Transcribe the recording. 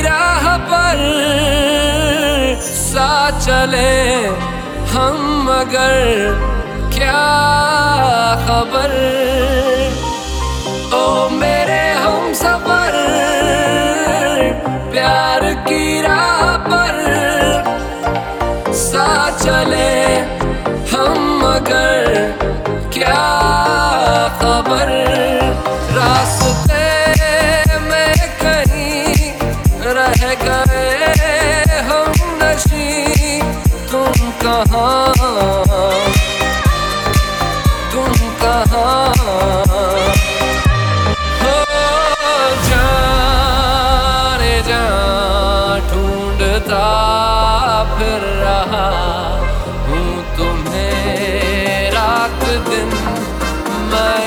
राह पर सा चले हम मगर क्या खबर? ओ गए हम नशी तुम कहाँ? तुम कहाँ? हो जाने जा ढूंढता फिर रहा हूँ तुम्हें रात दिन, मैं